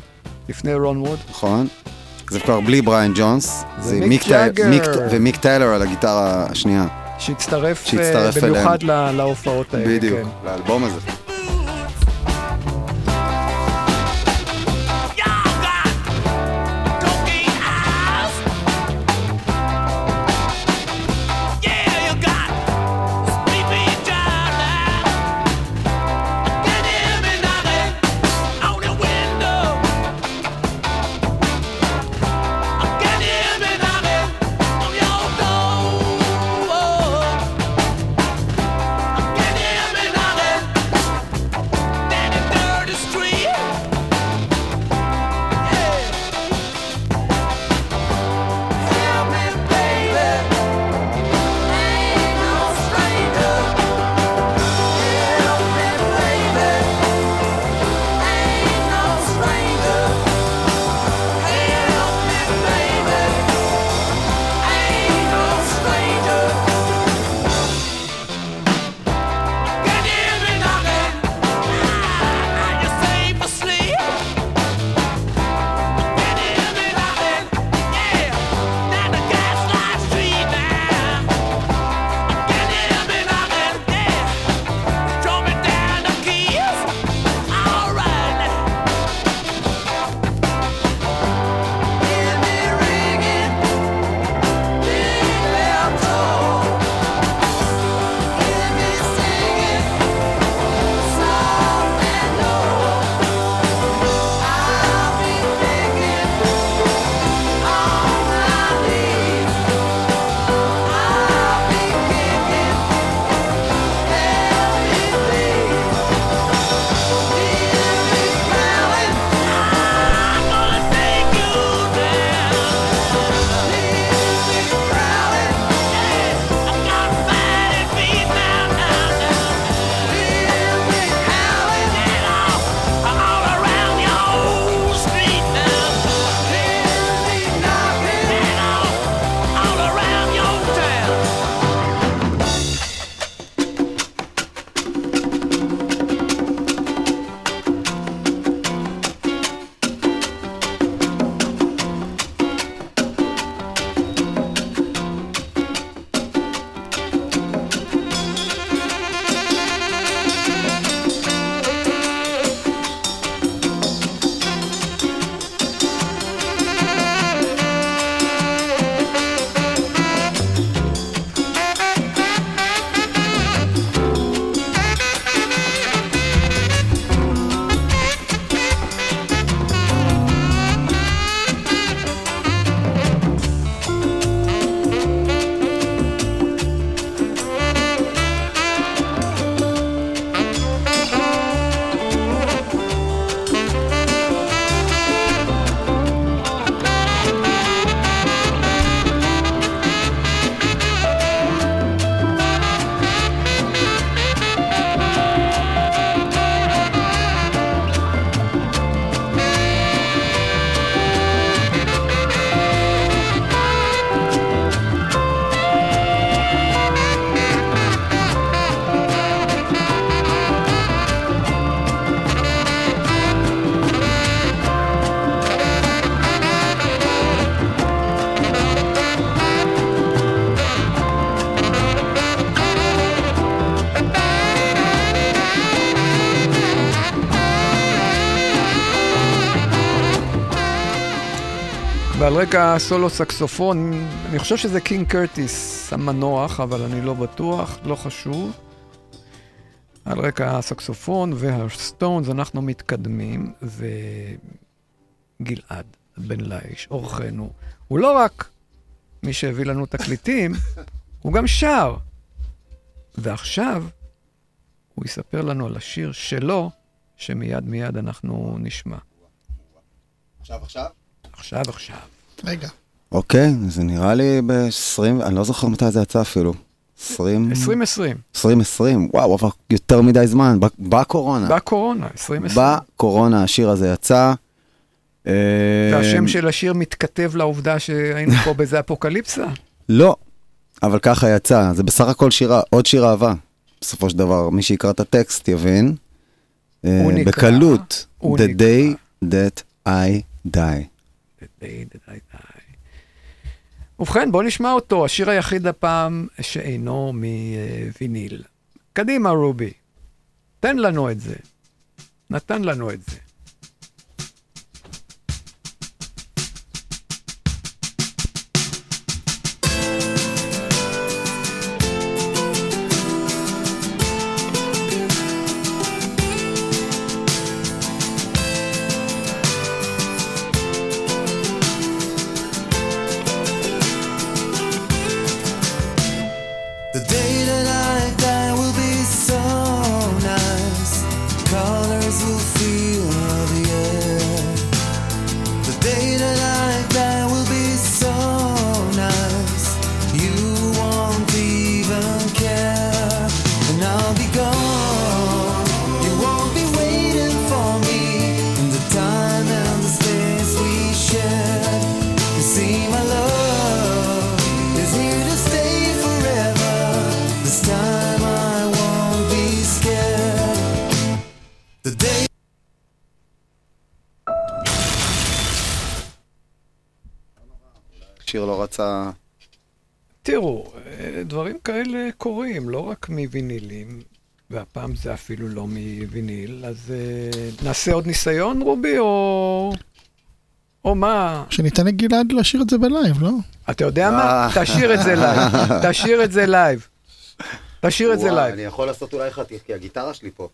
Speaker 1: לפני רון ווד.
Speaker 7: נכון? זה כבר בלי בריאן ג'ונס,
Speaker 1: זה
Speaker 7: זה
Speaker 1: מיק
Speaker 7: מיק טי-
Speaker 1: ג'אגר.
Speaker 7: מיק- ומיק טיילר על הגיטרה השנייה.
Speaker 1: שהצטרף, אה,
Speaker 7: שהצטרף
Speaker 1: במיוחד להופעות האלה.
Speaker 7: בדיוק,
Speaker 1: כן.
Speaker 7: לאלבום הזה.
Speaker 1: רקע סולו סקסופון, אני חושב שזה קינג קרטיס המנוח, אבל אני לא בטוח, לא חשוב. על רקע הסקסופון והסטונס אנחנו מתקדמים, וגלעד בן לייש, אורחנו, הוא לא רק מי שהביא לנו תקליטים, הוא גם שר. ועכשיו הוא יספר לנו על השיר שלו, שמיד מיד אנחנו נשמע.
Speaker 7: עכשיו, עכשיו?
Speaker 1: עכשיו, עכשיו.
Speaker 2: רגע.
Speaker 7: אוקיי, זה נראה לי ב-20, אני לא זוכר מתי זה יצא אפילו.
Speaker 3: 20?
Speaker 1: 2020.
Speaker 3: 2020, וואו, עבר יותר מדי זמן, בקורונה.
Speaker 1: בקורונה, 2020.
Speaker 3: בקורונה השיר הזה יצא. אה,
Speaker 1: והשם של השיר מתכתב לעובדה שהיינו פה באיזה אפוקליפסה.
Speaker 3: לא, אבל ככה יצא, זה בסך הכל שירה, עוד שיר אהבה. בסופו של דבר, מי שיקרא את הטקסט יבין. אה,
Speaker 1: הוא נקרא-
Speaker 3: בקלות,
Speaker 1: הוא
Speaker 3: The
Speaker 1: נקרא-
Speaker 3: day that I die.
Speaker 1: ובכן, בוא נשמע אותו, השיר היחיד הפעם שאינו מוויניל. קדימה, רובי, תן לנו את זה. נתן לנו את זה.
Speaker 3: שיר לא רצה...
Speaker 1: תראו, דברים כאלה קורים, לא רק מווינילים, והפעם זה אפילו לא מוויניל, אז אה, נעשה עוד ניסיון, רובי, או... או מה?
Speaker 2: שניתן לגלעד לשיר את זה בלייב, לא?
Speaker 1: אתה יודע מה?
Speaker 3: אה.
Speaker 1: תשאיר את זה לייב. תשאיר את זה לייב. תשאיר את זה לייב.
Speaker 3: אני יכול לעשות אולי חתיך, כי הגיטרה שלי פה.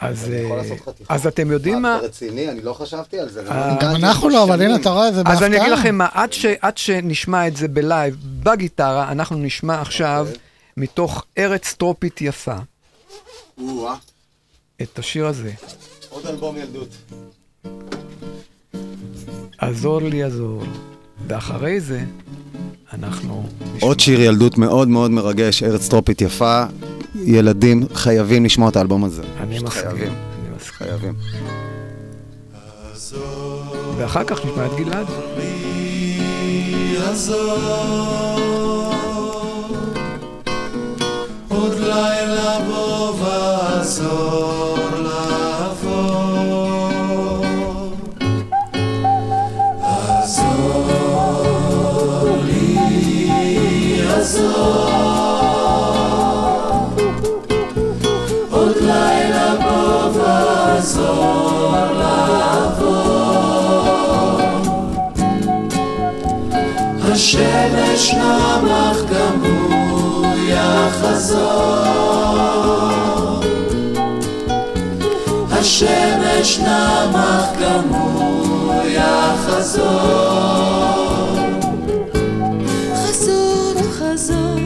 Speaker 1: אז, אה. אז אתם יודעים מה?
Speaker 3: אתה רציני? אני לא חשבתי על זה.
Speaker 1: אה,
Speaker 2: גם
Speaker 3: נגעתי
Speaker 2: אנחנו לא, אבל. הנה, אתה רואה, זה
Speaker 1: אז
Speaker 2: בהפתעה.
Speaker 1: אני אגיד לכם מה, עד, ש, עד שנשמע את זה בלייב, בגיטרה, אנחנו נשמע עכשיו,
Speaker 3: אוקיי.
Speaker 1: מתוך ארץ טרופית יפה, את השיר הזה.
Speaker 3: עוד אלבום ילדות.
Speaker 1: עזור לי עזור. ואחרי זה, אנחנו.
Speaker 3: עוד שיר ילדות מאוד מאוד מרגש, ארץ טרופית יפה. ילדים חייבים לשמוע את האלבום הזה.
Speaker 1: אני מסכים,
Speaker 3: חייבים. חייבים.
Speaker 1: ואחר כך נשמע את גלעד.
Speaker 8: עוד לילה בוא ועזור השמש נמך גם הוא יחזור. השמש נמך גם הוא יחזור.
Speaker 6: חזור, חזור,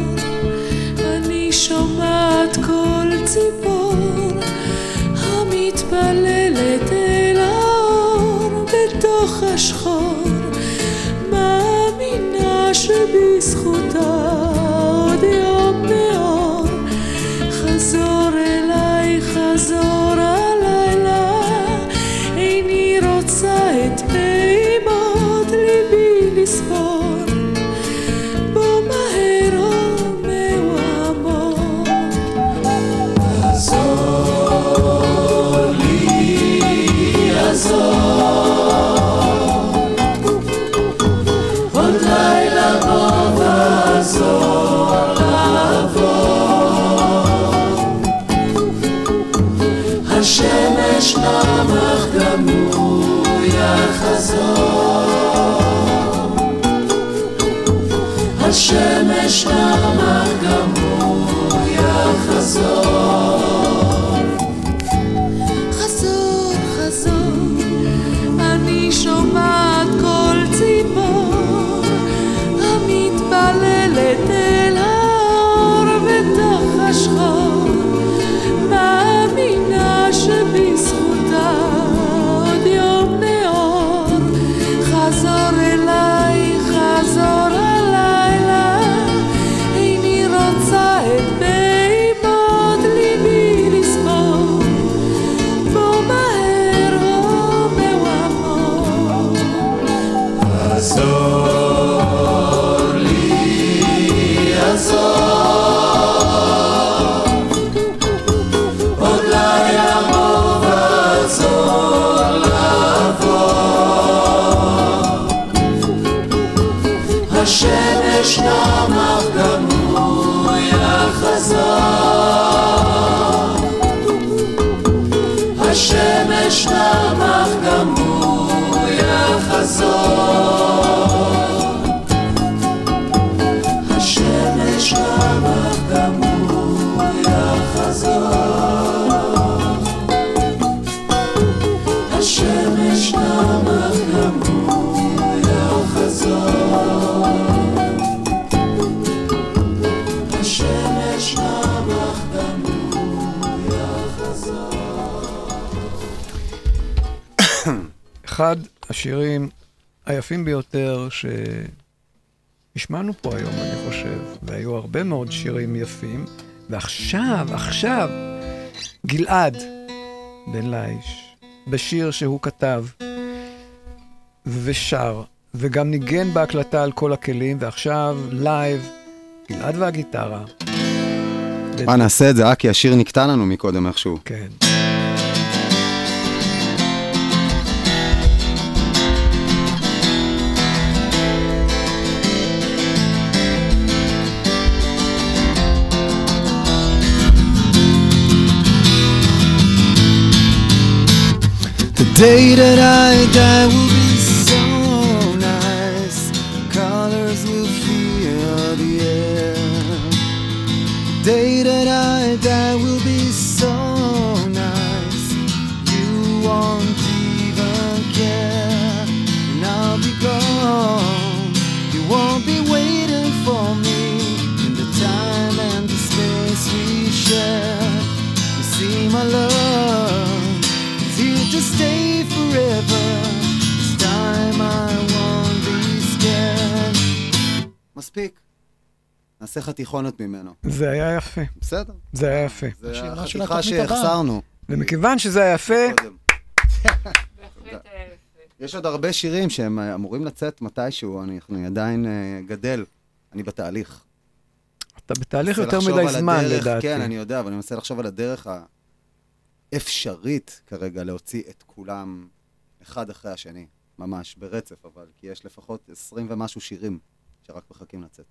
Speaker 6: אני שומעת קול ציפור
Speaker 8: יחזור.
Speaker 1: השירים היפים ביותר שהשמענו פה היום, אני חושב, והיו הרבה מאוד שירים יפים, ועכשיו, עכשיו, גלעד בן ליש, בשיר שהוא כתב ושר, וגם ניגן בהקלטה על כל הכלים, ועכשיו לייב, גלעד והגיטרה.
Speaker 3: אה, נעשה את זה, אה, כי השיר נקטע לנו מקודם איכשהו.
Speaker 1: כן.
Speaker 8: The day that I die will be
Speaker 3: מספיק. נעשה חתיכונת ממנו.
Speaker 1: זה היה יפה.
Speaker 3: בסדר.
Speaker 1: זה היה יפה.
Speaker 3: זה החתיכה. שהחסרנו.
Speaker 1: ומכיוון שזה היה יפה,
Speaker 3: קודם. יש עוד הרבה שירים שהם אה, אמורים לצאת מתישהו, אני אני עדיין אה, גדל. אני בתהליך.
Speaker 1: אתה בתהליך יותר מדי זמן, לדעתי.
Speaker 3: כן, אני יודע, אבל אני מנסה לחשוב על הדרך האפשרית כרגע להוציא את כולם אחד אחרי השני, ממש, ברצף, אבל, כי יש לפחות 20 ומשהו שירים שרק מחכים לצאת.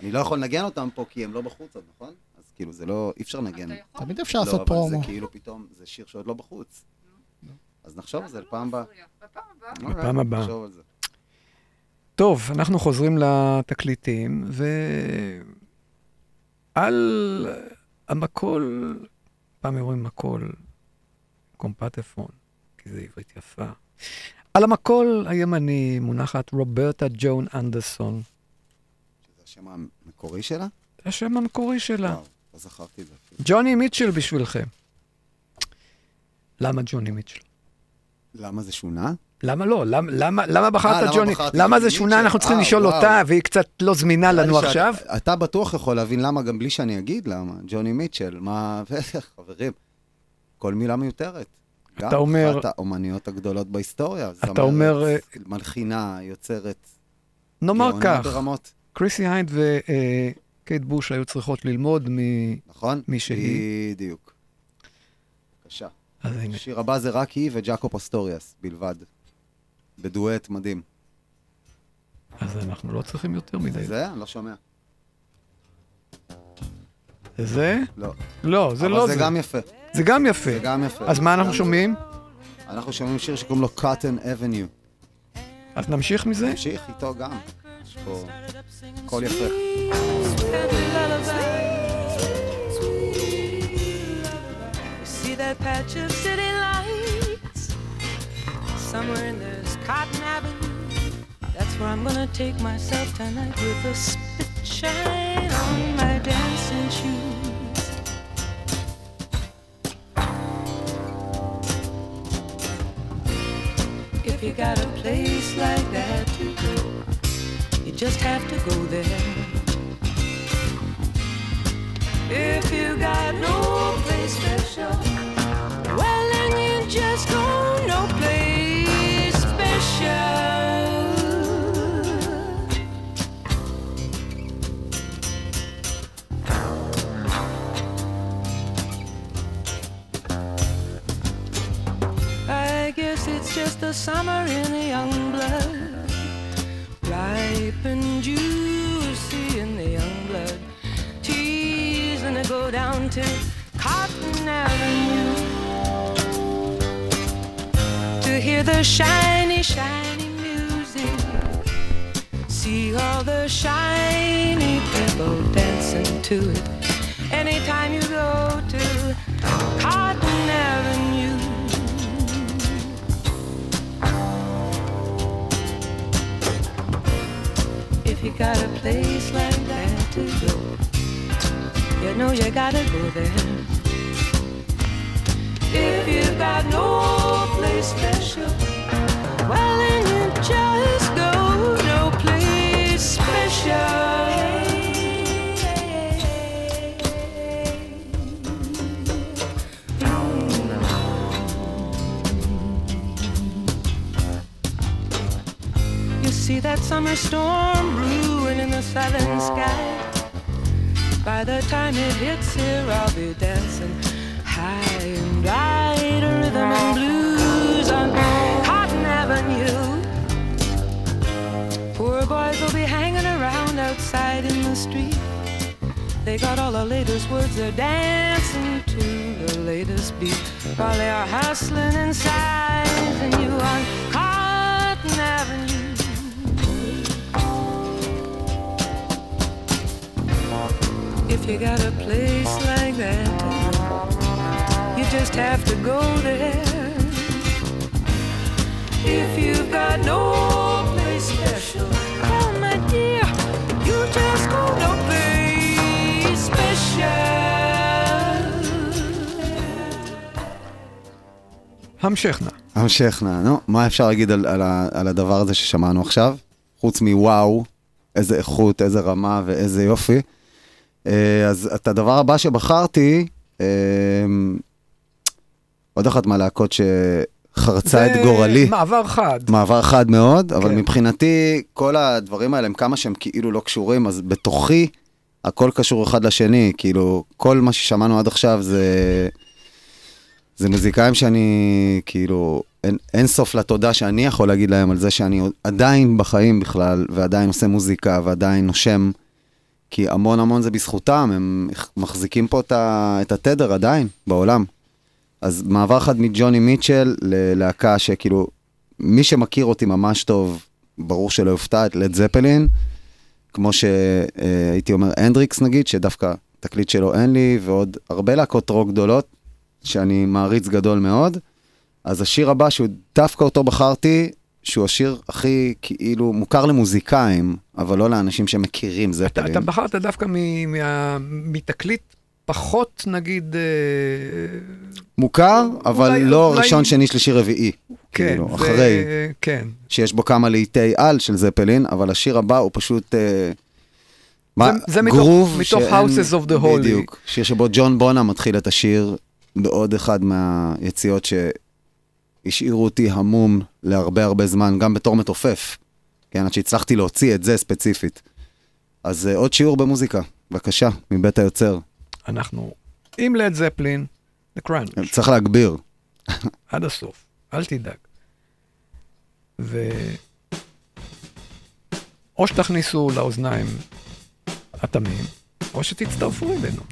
Speaker 3: אני לא יכול לנגן אותם פה כי הם לא בחוץ עוד, נכון? אז כאילו, זה לא, אי אפשר לנגן.
Speaker 2: תמיד אפשר
Speaker 3: לא,
Speaker 2: לעשות
Speaker 3: אבל
Speaker 2: פרומו.
Speaker 3: זה כאילו פתאום, זה שיר שעוד לא בחוץ. אז נחשוב על זה לפעם הבאה.
Speaker 1: בפעם הבאה.
Speaker 3: נחשוב על זה.
Speaker 1: טוב, אנחנו חוזרים לתקליטים, ועל המקול, פעם אומרים מקול, קומפטפון, כי זה עברית יפה. על המקול הימני מונחת רוברטה ג'ון אנדרסון.
Speaker 3: זה השם המקורי שלה?
Speaker 1: זה השם המקורי שלה.
Speaker 3: וואו, לא זכרתי את זה.
Speaker 1: ג'וני מיטשל בשבילכם. למה ג'וני מיטשל?
Speaker 3: למה זה שונה?
Speaker 1: למה לא? למה, למה, למה
Speaker 3: אה,
Speaker 1: בחרת
Speaker 3: למה
Speaker 1: ג'וני? למה
Speaker 3: ג'וני
Speaker 1: זה שונה? אנחנו צריכים
Speaker 3: אה,
Speaker 1: לשאול
Speaker 3: וואו.
Speaker 1: אותה, והיא קצת לא זמינה לנו
Speaker 3: לי
Speaker 1: עכשיו.
Speaker 3: שאת- אתה בטוח יכול להבין למה, גם בלי שאני אגיד למה. ג'וני מיטשל, מה... חברים, כל מילה מיותרת.
Speaker 1: אתה אומר-
Speaker 3: אחת האמניות הגדולות בהיסטוריה.
Speaker 1: אתה אומר, אה,
Speaker 3: מלחינה, יוצרת.
Speaker 1: נאמר כך,
Speaker 3: ברמות.
Speaker 1: קריסי היינד וקייט בוש היו צריכות ללמוד מ...
Speaker 3: נכון?
Speaker 1: מי שהיא.
Speaker 3: בדיוק. בבקשה. השיר הבא זה רק היא וג'אקו פסטוריאס בלבד. בדואט מדהים.
Speaker 1: אז אנחנו לא צריכים יותר מדי.
Speaker 3: זה? אני לא שומע.
Speaker 1: זה?
Speaker 3: לא.
Speaker 1: לא, זה לא
Speaker 3: אבל
Speaker 1: זה.
Speaker 3: זה גם יפה.
Speaker 1: זה גם יפה.
Speaker 3: זה גם יפה.
Speaker 1: אז מה אנחנו שומעים?
Speaker 3: אנחנו שומעים שיר שקוראים לו Cotton Avenue.
Speaker 1: אז נמשיך מזה?
Speaker 3: נמשיך איתו גם. יש פה קול יפה.
Speaker 7: See that patch of city lights somewhere in there's Cotton Avenue. That's where I'm gonna take myself tonight with a spit shine on my dancing shoes. If you got a place like that to go, you just have to go there. If you got no place special, well then you just go no place in the young blood, ripe and juicy in the young blood. Teasing to go down to Cotton Avenue to hear the shiny, shiny music. See all the shiny people dancing to it. Anytime you go to Cotton You got a place like that to go, you know you gotta go there. If you got no place special, well then you just go no place special. That summer storm brewing in the southern sky. By the time it hits here, I'll be dancing high and dry to rhythm and blues on Cotton Avenue. Poor boys will be hanging around outside in the street. They got all the latest words, they're dancing to the latest beat while they are hustling and sizing you on If you got a place like that, you just have to go there. If you've got no place special, oh my dear, you just go no place special.
Speaker 1: המשכנה.
Speaker 3: המשכנה, נו, מה אפשר להגיד על, על, על הדבר הזה ששמענו עכשיו? חוץ מוואו, איזה איכות, איזה רמה ואיזה יופי. אה, אז את הדבר הבא שבחרתי, אה, עוד אחת מהלהקות שחרצה את גורלי.
Speaker 1: מעבר חד.
Speaker 3: מעבר חד מאוד, אבל
Speaker 1: כן.
Speaker 3: מבחינתי כל הדברים האלה הם כמה שהם כאילו לא קשורים, אז בתוכי הכל קשור אחד לשני, כאילו כל מה ששמענו עד עכשיו זה, זה מוזיקאים שאני כאילו, אין, אין סוף לתודה שאני יכול להגיד להם על זה שאני עדיין בחיים בכלל, ועדיין עושה מוזיקה ועדיין נושם, כי המון המון זה בזכותם, הם מחזיקים פה את, התדר עדיין בעולם. אז מעבר אחד מג'וני מיטשל ללהקה שכאילו, מי שמכיר אותי ממש טוב, ברור שלא יופתע, את לד זפלין, כמו שהייתי אומר הנדריקס נגיד, שדווקא תקליט שלו אין לי, ועוד הרבה להקות רוק גדולות, שאני מעריץ גדול מאוד. אז השיר הבא, שהוא דווקא אותו בחרתי, שהוא השיר הכי כאילו מוכר למוזיקאים, אבל לא לאנשים שמכירים
Speaker 1: אתה,
Speaker 3: זפלין.
Speaker 1: אתה בחרת דווקא מ, מה, מתקליט פחות, נגיד... אה,
Speaker 3: מוכר, אבל
Speaker 1: אולי-
Speaker 3: לא
Speaker 1: אולי-
Speaker 3: ראשון, שני, שלישי, רביעי.
Speaker 1: כן,
Speaker 3: כאילו,
Speaker 1: זה-
Speaker 3: אחרי.
Speaker 1: כן.
Speaker 3: שיש בו כמה לעיתי על של זפלין, אבל השיר הבא הוא פשוט... אה, מה,
Speaker 1: זה- זה מתוך-
Speaker 3: גרוב
Speaker 1: מתוך
Speaker 3: שאין-
Speaker 1: Houses of the Holy.
Speaker 3: בדיוק. שיר שבו ג'ון בונה מתחיל את השיר בעוד אחד מהיציאות שהשאירו אותי המום להרבה הרבה זמן, גם בתור מתופף. כן, עד שהצלחתי להוציא את זה ספציפית. אז אה, עוד שיעור במוזיקה, בבקשה, מבית היוצר.
Speaker 1: אנחנו עם לד זפלין, The Crunch,
Speaker 3: צריך להגביר.
Speaker 1: עד הסוף, אל תדאג. ו... או שתכניסו לאוזניים אטמים, או שתצטרפו אלינו.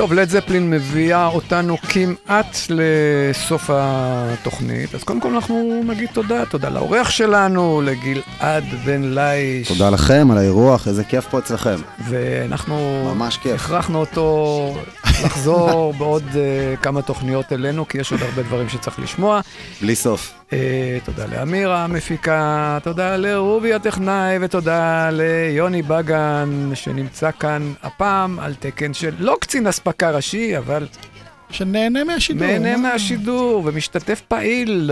Speaker 1: טוב, לד זפלין מביאה אותנו כמעט לסוף התוכנית, אז קודם כל אנחנו נגיד תודה, תודה לאורח שלנו, לגלעד בן לייש.
Speaker 3: תודה לכם על האירוח, איזה כיף פה אצלכם.
Speaker 1: ואנחנו
Speaker 3: ממש כיף.
Speaker 1: הכרחנו אותו לחזור בעוד uh, כמה תוכניות אלינו, כי יש עוד הרבה דברים שצריך לשמוע.
Speaker 3: בלי סוף.
Speaker 1: Uh, תודה לאמירה המפיקה, תודה לרובי הטכנאי, ותודה ליוני בגן, שנמצא כאן הפעם על תקן של לא קצין אספקה ראשי, אבל...
Speaker 2: שנהנה מהשידור.
Speaker 1: נהנה
Speaker 2: מה?
Speaker 1: מהשידור ומשתתף פעיל.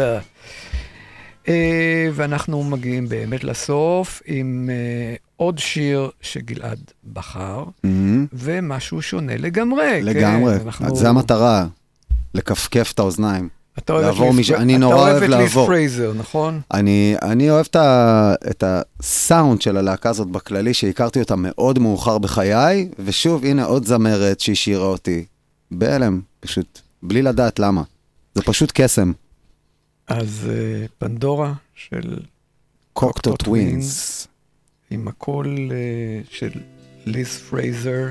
Speaker 1: אה, ואנחנו מגיעים באמת לסוף עם אה, עוד שיר שגלעד בחר,
Speaker 3: מהמם.
Speaker 1: ומשהו שונה לגמרי.
Speaker 3: לגמרי,
Speaker 1: כן, אנחנו-
Speaker 3: זה המטרה, לכפכף את האוזניים.
Speaker 1: אתה אוהב את
Speaker 3: לעבור
Speaker 1: ליס-
Speaker 3: מש- אני נורא
Speaker 1: אתה
Speaker 3: אוהב
Speaker 1: אוהב את ליס
Speaker 3: לעבור.
Speaker 1: פרייזר, נכון?
Speaker 3: אני, אני אוהב את, ה, את הסאונד של הלהקה הזאת בכללי, שהכרתי אותה מאוד מאוחר בחיי, ושוב, הנה עוד זמרת שהשאירה אותי. בהלם, פשוט, בלי לדעת למה. זה פשוט קסם.
Speaker 1: אז אה, פנדורה של
Speaker 3: קוקטו טווינס.
Speaker 1: עם הקול אה, של ליז פרייזר,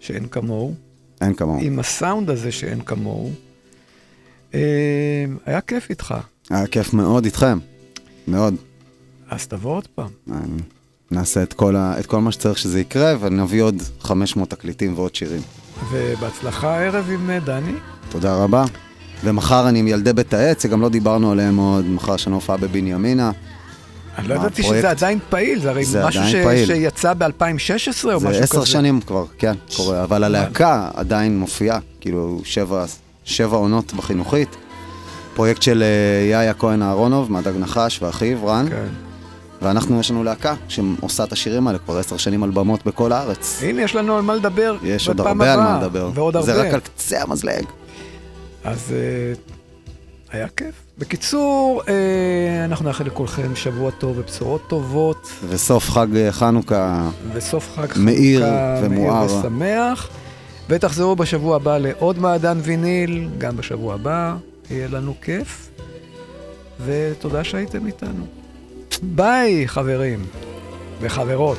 Speaker 1: שאין כמוהו.
Speaker 3: אין כמוהו.
Speaker 1: עם הסאונד הזה שאין כמוהו. אה, היה כיף איתך,
Speaker 3: היה כיף מאוד איתכם, מאוד.
Speaker 1: אז תבוא עוד פעם.
Speaker 3: נעשה את כל, ה, את כל מה שצריך שזה יקרה, ונביא עוד 500 תקליטים ועוד שירים.
Speaker 1: ובהצלחה הערב עם אה, דני.
Speaker 3: תודה רבה. ומחר אני עם ילדי בית העץ, שגם לא דיברנו עליהם עוד, מחר יש לנו הופעה בבנימינה.
Speaker 1: אני לא ידעתי
Speaker 3: הפרויקט?
Speaker 1: שזה עדיין פעיל, זה הרי
Speaker 3: זה
Speaker 1: משהו ש...
Speaker 3: פעיל.
Speaker 1: שיצא ב-2016 או
Speaker 3: זה
Speaker 1: משהו כזה.
Speaker 3: עשר שנים כבר, כן, קורה, אבל הלהקה עדיין מופיעה, כאילו שבע, שבע עונות בחינוכית. פרויקט של אה, יאיה כהן אהרונוב, מהדג נחש ואחיו, רן.
Speaker 1: כן.
Speaker 3: ואנחנו, יש לנו להקה שעושה את השירים האלה כבר עשר שנים על במות בכל הארץ.
Speaker 1: הנה, יש לנו על מה לדבר
Speaker 3: יש עוד הרבה על מה לדבר.
Speaker 1: ועוד הרבה.
Speaker 3: זה רק על קצה המזלג.
Speaker 1: אז אה, היה כיף. בקיצור, אה, אנחנו נאחל לכולכם שבוע טוב ובשורות טובות,
Speaker 3: וסוף חג חנוכה,
Speaker 1: וסוף חג
Speaker 3: מאיר
Speaker 1: חנוכה
Speaker 3: ומואר.
Speaker 1: מאיר ושמח. ותחזרו בשבוע הבא לעוד מעדן ויניל, גם בשבוע הבא, יהיה לנו כיף. ותודה שהייתם איתנו. ביי, חברים וחברות.